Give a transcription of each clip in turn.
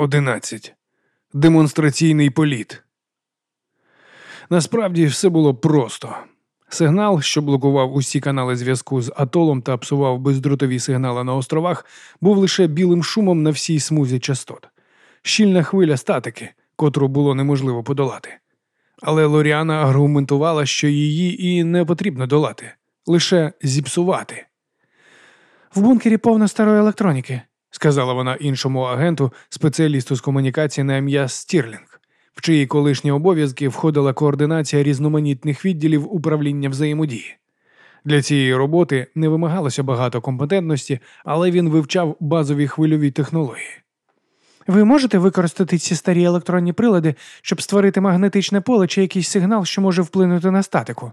Одинадцять. Демонстраційний політ. Насправді все було просто. Сигнал, що блокував усі канали зв'язку з атолом та псував бездротові сигнали на островах, був лише білим шумом на всій смузі частот, щільна хвиля статики, котру було неможливо подолати. Але Лоріана аргументувала, що її і не потрібно долати, лише зіпсувати. В бункері повно старої електроніки, сказала вона іншому агенту, спеціалісту з комунікації на ім'я Стірлінг, в чиї колишні обов'язки входила координація різноманітних відділів управління взаємодії. Для цієї роботи не вимагалося багато компетентності, але він вивчав базові хвильові технології. Ви можете використати ці старі електронні прилади, щоб створити магнетичне поле чи якийсь сигнал, що може вплинути на статику?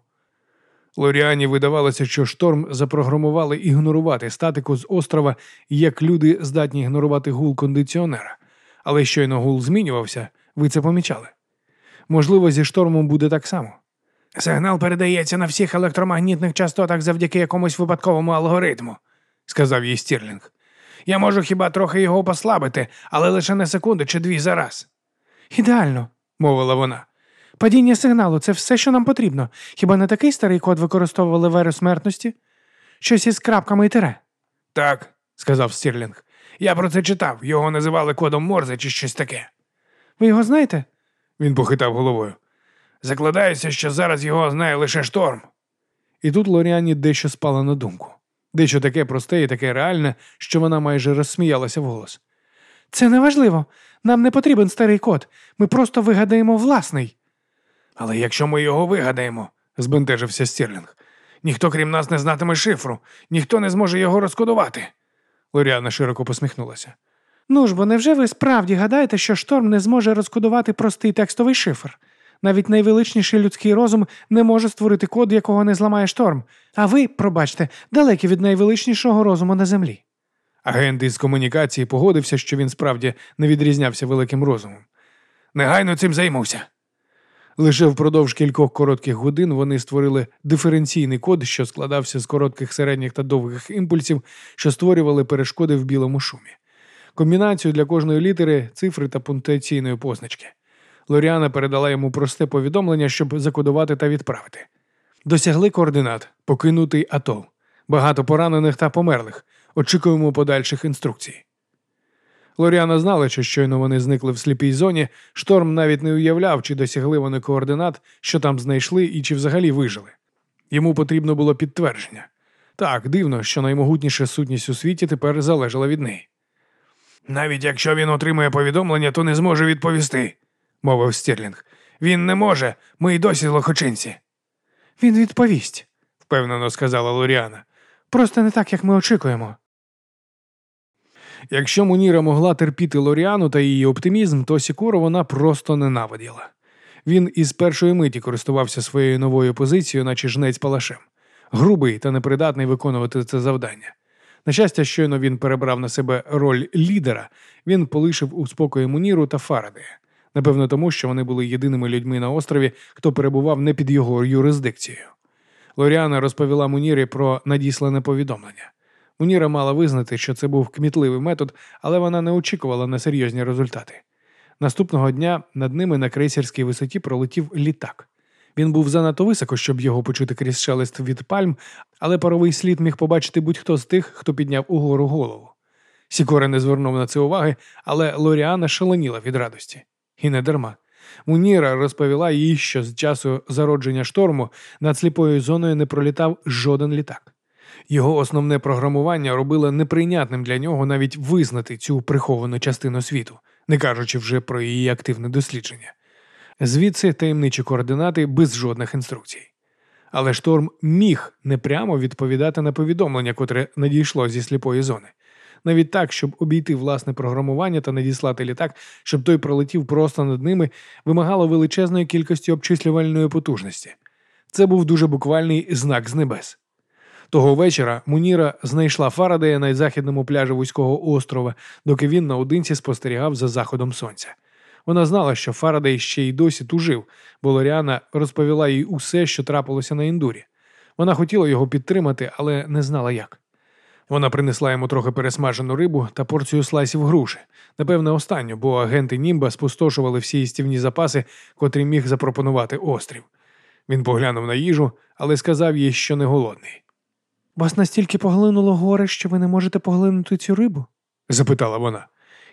Лоріані видавалося, що шторм запрограмували ігнорувати статику з острова, як люди здатні ігнорувати гул кондиціонера. Але щойно гул змінювався, ви це помічали. Можливо, зі штормом буде так само. Сигнал передається на всіх електромагнітних частотах завдяки якомусь випадковому алгоритму, сказав їй Стірлінг. Я можу хіба трохи його послабити, але лише на секунду чи дві за раз. Ідеально, мовила вона. Падіння сигналу це все, що нам потрібно. Хіба не такий старий код використовували в еру смертності? Щось із крапками і тире. Так, сказав Стірлінг. Я про це читав. Його називали кодом Морзе чи щось таке. Ви його знаєте? Він похитав головою. Закладаюся, що зараз його знає лише шторм. І тут Лоріані дещо спала на думку. Дещо таке просте і таке реальне, що вона майже розсміялася вголос. Це не важливо. Нам не потрібен старий код. Ми просто вигадаємо власний. Але якщо ми його вигадаємо, збентежився Стірлінг, ніхто крім нас не знатиме шифру, ніхто не зможе його розкодувати. Лоріана широко посміхнулася. Ну ж бо невже ви справді гадаєте, що шторм не зможе розкодувати простий текстовий шифр? Навіть найвеличніший людський розум не може створити код, якого не зламає шторм. А ви, пробачте, далекі від найвеличнішого розуму на землі. Агент із комунікації погодився, що він справді не відрізнявся великим розумом. Негайно цим займуся. Лише впродовж кількох коротких годин вони створили диференційний код, що складався з коротких середніх та довгих імпульсів, що створювали перешкоди в білому шумі, комбінацію для кожної літери, цифри та пунктуаційної позначки. Лоріана передала йому просте повідомлення, щоб закодувати та відправити. Досягли координат, покинутий атол, багато поранених та померлих. Очікуємо подальших інструкцій. Лоріана знала, що щойно вони зникли в сліпій зоні, шторм навіть не уявляв, чи досягли вони координат, що там знайшли і чи взагалі вижили. Йому потрібно було підтвердження. Так, дивно, що наймогутніша сутність у світі тепер залежала від неї. Навіть якщо він отримує повідомлення, то не зможе відповісти, мовив Стірлінг. Він не може, ми й досі злохочинці. Він відповість, впевнено сказала Лоріана. Просто не так, як ми очікуємо. Якщо Муніра могла терпіти Лоріану та її оптимізм, то Сікору вона просто ненавиділа. Він із першої миті користувався своєю новою позицією, наче жнець палашем, грубий та непридатний виконувати це завдання. На щастя, щойно він перебрав на себе роль лідера, він полишив у спокої Муніру та Фарадея. Напевно, тому що вони були єдиними людьми на острові, хто перебував не під його юрисдикцією. Лоріана розповіла Мунірі про надіслане повідомлення. Муніра мала визнати, що це був кмітливий метод, але вона не очікувала на серйозні результати. Наступного дня над ними на крейсерській висоті пролетів літак. Він був занадто високо, щоб його почути крізь шелест від пальм, але паровий слід міг побачити будь-хто з тих, хто підняв угору голову. Сікора не звернув на це уваги, але Лоріана шаленіла від радості. І не дарма. Муніра розповіла їй, що з часу зародження шторму над сліпою зоною не пролітав жоден літак. Його основне програмування робило неприйнятним для нього навіть визнати цю приховану частину світу, не кажучи вже про її активне дослідження. Звідси таємничі координати без жодних інструкцій. Але шторм міг непрямо відповідати на повідомлення, котре надійшло зі сліпої зони. Навіть так, щоб обійти власне програмування та надіслати літак, щоб той пролетів просто над ними, вимагало величезної кількості обчислювальної потужності. Це був дуже буквальний знак з небес. Того вечора Муніра знайшла Фарадея на західному пляжі вузького острова, доки він наодинці спостерігав за заходом сонця. Вона знала, що Фарадей ще й досі тужив, бо Лоріана розповіла їй усе, що трапилося на індурі. Вона хотіла його підтримати, але не знала як. Вона принесла йому трохи пересмажену рибу та порцію слайсів груші. Напевне, останню, бо агенти Німба спустошували всі їстівні запаси, котрі міг запропонувати острів. Він поглянув на їжу, але сказав їй, що не голодний. Вас настільки поглинуло горе, що ви не можете поглинути цю рибу? запитала вона.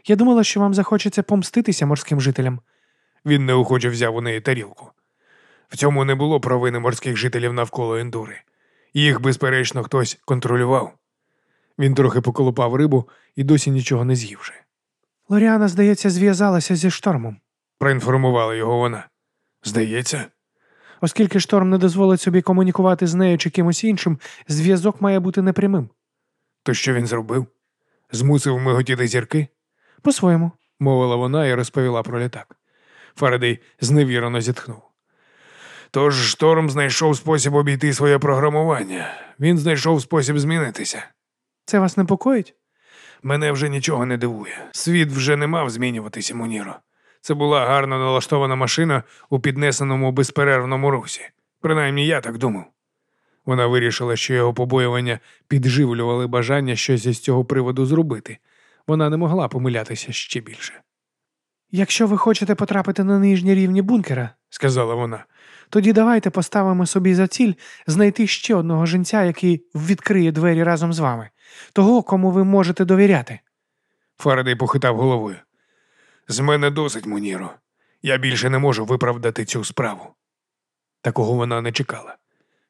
Я думала, що вам захочеться помститися морським жителям. Він неохоче взяв у неї тарілку. В цьому не було провини морських жителів навколо ендури. Їх, безперечно, хтось контролював. Він трохи поколупав рибу і досі нічого не з'ївши. Лоріана, здається, зв'язалася зі штормом. Проінформувала його вона. Здається, Оскільки шторм не дозволить собі комунікувати з нею чи кимось іншим, зв'язок має бути непрямим. то що він зробив? Змусив миготіти зірки? По-своєму. мовила вона і розповіла про літак. Фарадей зневірено зітхнув. Тож шторм знайшов спосіб обійти своє програмування. Він знайшов спосіб змінитися. Це вас непокоїть? Мене вже нічого не дивує. Світ вже не мав змінюватися, Муніро. Це була гарно налаштована машина у піднесеному безперервному русі. Принаймні я так думав. Вона вирішила, що його побоювання підживлювали бажання щось із цього приводу зробити. Вона не могла помилятися ще більше. Якщо ви хочете потрапити на нижні рівні бункера, Сказала вона. тоді давайте поставимо собі за ціль знайти ще одного жінця, який відкриє двері разом з вами, того, кому ви можете довіряти. Фарадей похитав головою. З мене досить, Муніро. Я більше не можу виправдати цю справу. Такого вона не чекала.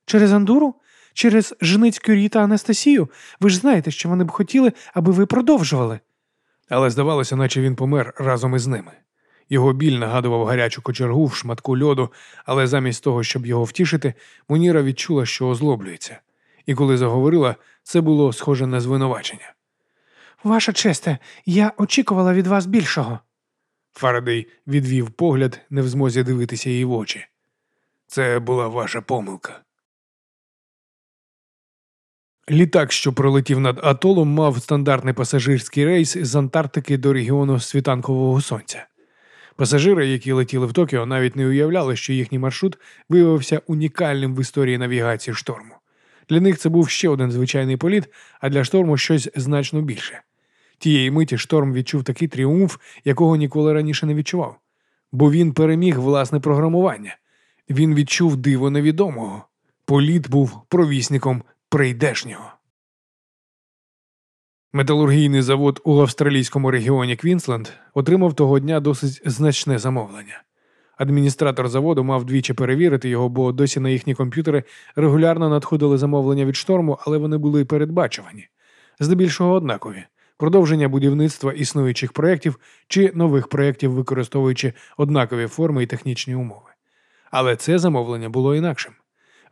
Через Андуру? Через Жниць Кюрі та Анастасію? Ви ж знаєте, що вони б хотіли, аби ви продовжували. Але здавалося, наче він помер разом із ними. Його біль нагадував гарячу кочергу в шматку льоду, але замість того, щоб його втішити, Муніра відчула, що озлоблюється. І коли заговорила, це було схоже на звинувачення. Ваша честе, я очікувала від вас більшого. Фарадей відвів погляд, не в змозі дивитися їй в очі. Це була ваша помилка. Літак, що пролетів над атолом, мав стандартний пасажирський рейс з Антарктики до регіону світанкового сонця. Пасажири, які летіли в Токіо, навіть не уявляли, що їхній маршрут виявився унікальним в історії навігації шторму. Для них це був ще один звичайний політ, а для шторму щось значно більше. Тієї миті шторм відчув такий тріумф, якого ніколи раніше не відчував, бо він переміг власне програмування. Він відчув диво невідомого. Політ був провісником прийдешнього. Металургійний завод у австралійському регіоні Квінсленд отримав того дня досить значне замовлення. Адміністратор заводу мав двічі перевірити його, бо досі на їхні комп'ютери регулярно надходили замовлення від шторму, але вони були передбачувані. Здебільшого однакові продовження будівництва існуючих проєктів чи нових проєктів, використовуючи однакові форми і технічні умови. Але це замовлення було інакшим.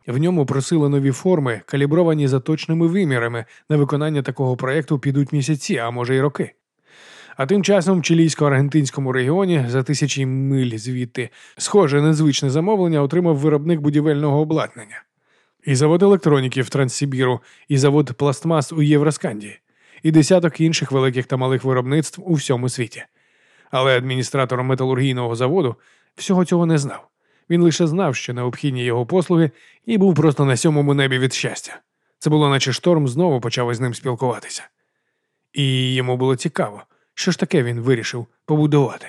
В ньому просили нові форми, калібровані за точними вимірами. На виконання такого проєкту підуть місяці, а може й роки. А тим часом в чилійсько-аргентинському регіоні за тисячі миль звідти схоже незвичне замовлення отримав виробник будівельного обладнання. І завод електроніки в Транссибіру, і завод пластмас у Євросканді, і десяток інших великих та малих виробництв у всьому світі. Але адміністратор металургійного заводу всього цього не знав. Він лише знав, що необхідні його послуги, і був просто на сьомому небі від щастя. Це було, наче шторм знову почав із ним спілкуватися. І йому було цікаво, що ж таке він вирішив побудувати.